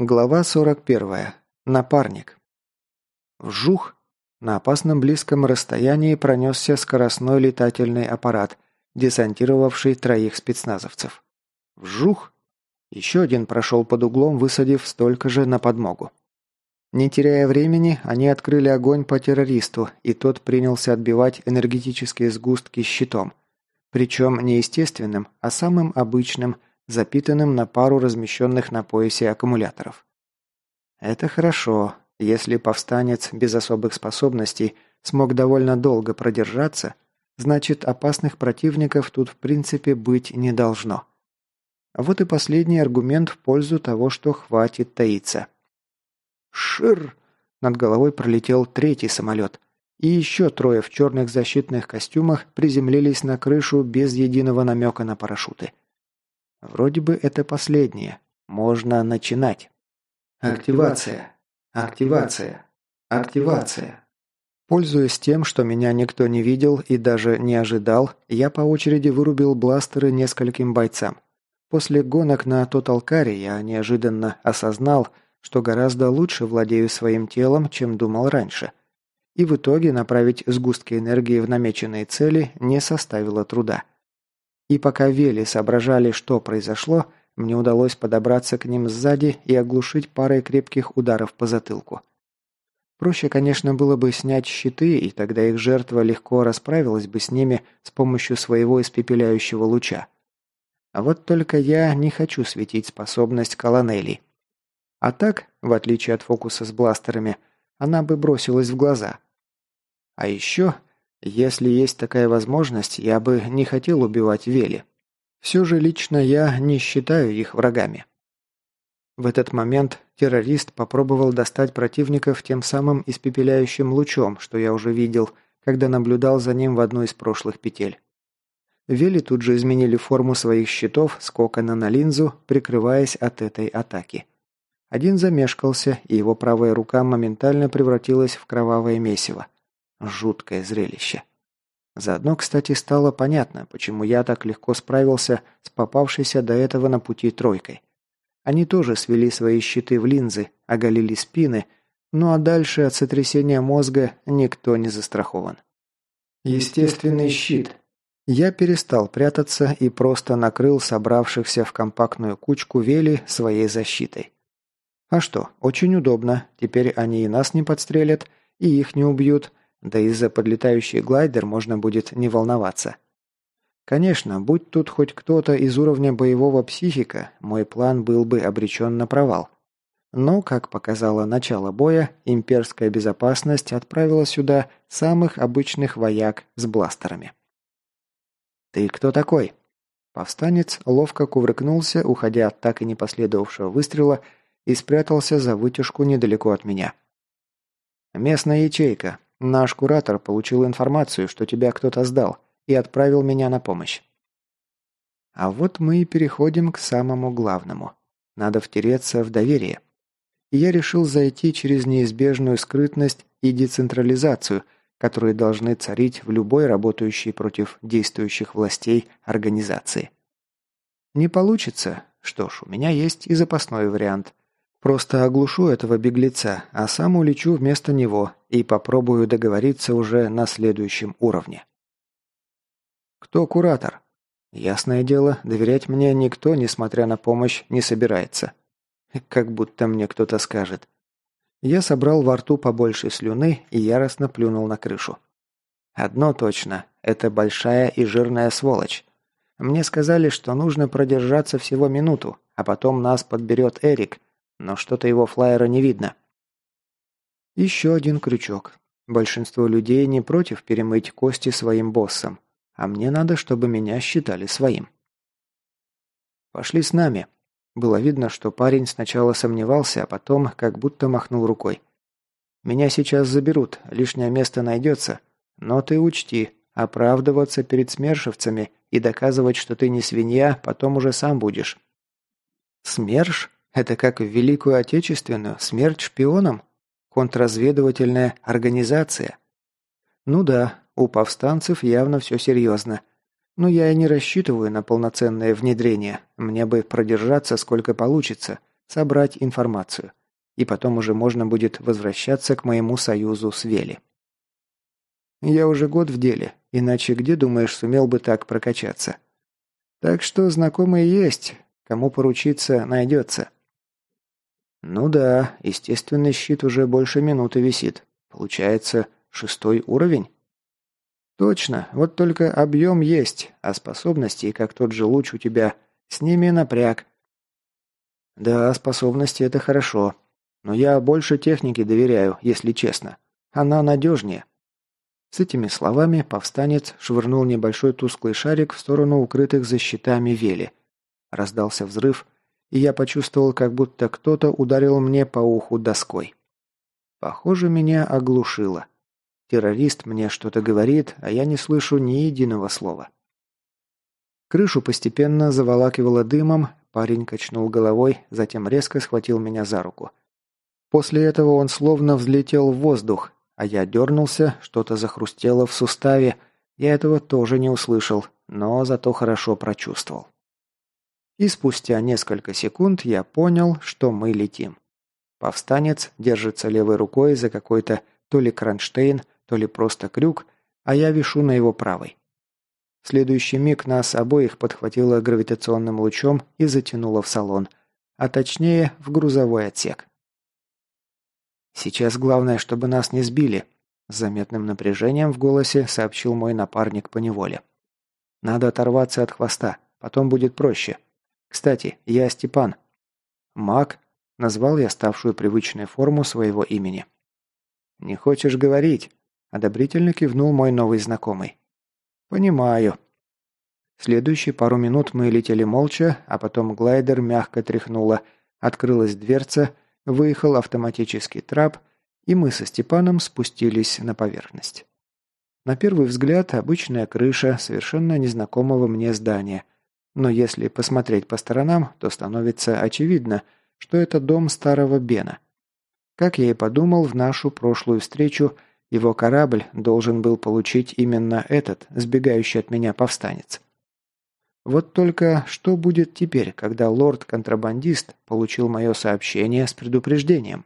Глава 41. Напарник. Вжух! На опасном близком расстоянии пронесся скоростной летательный аппарат, десантировавший троих спецназовцев. Вжух! Еще один прошел под углом, высадив столько же на подмогу. Не теряя времени, они открыли огонь по террористу, и тот принялся отбивать энергетические сгустки щитом. Причем не естественным, а самым обычным – запитанным на пару размещенных на поясе аккумуляторов. Это хорошо. Если повстанец без особых способностей смог довольно долго продержаться, значит опасных противников тут в принципе быть не должно. Вот и последний аргумент в пользу того, что хватит таиться. Шир! Над головой пролетел третий самолет. И еще трое в черных защитных костюмах приземлились на крышу без единого намека на парашюты. Вроде бы это последнее. Можно начинать. Активация. Активация. Активация. Пользуясь тем, что меня никто не видел и даже не ожидал, я по очереди вырубил бластеры нескольким бойцам. После гонок на Тоталкаре я неожиданно осознал, что гораздо лучше владею своим телом, чем думал раньше. И в итоге направить сгустки энергии в намеченные цели не составило труда. И пока Вели соображали, что произошло, мне удалось подобраться к ним сзади и оглушить парой крепких ударов по затылку. Проще, конечно, было бы снять щиты, и тогда их жертва легко расправилась бы с ними с помощью своего испепеляющего луча. А вот только я не хочу светить способность колонелей. А так, в отличие от фокуса с бластерами, она бы бросилась в глаза. А еще если есть такая возможность, я бы не хотел убивать Вели. Все же лично я не считаю их врагами. В этот момент террорист попробовал достать противников тем самым испепеляющим лучом, что я уже видел, когда наблюдал за ним в одной из прошлых петель. Вели тут же изменили форму своих щитов с кокона на линзу, прикрываясь от этой атаки. Один замешкался, и его правая рука моментально превратилась в кровавое месиво. Жуткое зрелище. Заодно, кстати, стало понятно, почему я так легко справился с попавшейся до этого на пути тройкой. Они тоже свели свои щиты в линзы, оголили спины, ну а дальше от сотрясения мозга никто не застрахован. Естественный щит. Я перестал прятаться и просто накрыл собравшихся в компактную кучку вели своей защитой. А что, очень удобно, теперь они и нас не подстрелят, и их не убьют, да и за подлетающий глайдер можно будет не волноваться. Конечно, будь тут хоть кто-то из уровня боевого психика, мой план был бы обречен на провал. Но, как показало начало боя, имперская безопасность отправила сюда самых обычных вояк с бластерами. «Ты кто такой?» Повстанец ловко кувыркнулся, уходя от так и не последовавшего выстрела, и спрятался за вытяжку недалеко от меня. «Местная ячейка. Наш куратор получил информацию, что тебя кто-то сдал, и отправил меня на помощь. А вот мы и переходим к самому главному. Надо втереться в доверие. И я решил зайти через неизбежную скрытность и децентрализацию, которые должны царить в любой работающей против действующих властей организации. Не получится? Что ж, у меня есть и запасной вариант. Просто оглушу этого беглеца, а сам улечу вместо него и попробую договориться уже на следующем уровне. Кто куратор? Ясное дело, доверять мне никто, несмотря на помощь, не собирается. Как будто мне кто-то скажет. Я собрал во рту побольше слюны и яростно плюнул на крышу. Одно точно, это большая и жирная сволочь. Мне сказали, что нужно продержаться всего минуту, а потом нас подберет Эрик – но что-то его флайера не видно. Еще один крючок. Большинство людей не против перемыть кости своим боссам, а мне надо, чтобы меня считали своим. «Пошли с нами». Было видно, что парень сначала сомневался, а потом как будто махнул рукой. «Меня сейчас заберут, лишнее место найдется, но ты учти, оправдываться перед смершевцами и доказывать, что ты не свинья, потом уже сам будешь». «Смерш?» Это как в Великую Отечественную, смерть шпионам? Контрразведывательная организация? Ну да, у повстанцев явно все серьезно. Но я и не рассчитываю на полноценное внедрение. Мне бы продержаться сколько получится, собрать информацию. И потом уже можно будет возвращаться к моему союзу с Вели. Я уже год в деле, иначе где, думаешь, сумел бы так прокачаться? Так что знакомые есть, кому поручиться найдется. Ну да, естественный щит уже больше минуты висит. Получается, шестой уровень? Точно, вот только объем есть, а способности, как тот же луч у тебя, с ними напряг. Да, способности это хорошо, но я больше технике доверяю, если честно. Она надежнее. С этими словами повстанец швырнул небольшой тусклый шарик в сторону укрытых за щитами вели. Раздался взрыв, и я почувствовал, как будто кто-то ударил мне по уху доской. Похоже, меня оглушило. Террорист мне что-то говорит, а я не слышу ни единого слова. Крышу постепенно заволакивало дымом, парень качнул головой, затем резко схватил меня за руку. После этого он словно взлетел в воздух, а я дернулся, что-то захрустело в суставе, я этого тоже не услышал, но зато хорошо прочувствовал. И спустя несколько секунд я понял, что мы летим. Повстанец держится левой рукой за какой-то то ли кронштейн, то ли просто крюк, а я вишу на его правой. В следующий миг нас обоих подхватило гравитационным лучом и затянуло в салон, а точнее в грузовой отсек. «Сейчас главное, чтобы нас не сбили», – с заметным напряжением в голосе сообщил мой напарник по неволе. «Надо оторваться от хвоста, потом будет проще. Кстати, я Степан». «Маг», – назвал я ставшую привычной форму своего имени. «Не хочешь говорить?» Одобрительно кивнул мой новый знакомый. «Понимаю». Следующие пару минут мы летели молча, а потом глайдер мягко тряхнуло, открылась дверца, выехал автоматический трап, и мы со Степаном спустились на поверхность. На первый взгляд обычная крыша совершенно незнакомого мне здания, но если посмотреть по сторонам, то становится очевидно, что это дом старого Бена. Как я и подумал в нашу прошлую встречу – его корабль должен был получить именно этот, сбегающий от меня повстанец. Вот только что будет теперь, когда лорд-контрабандист получил мое сообщение с предупреждением?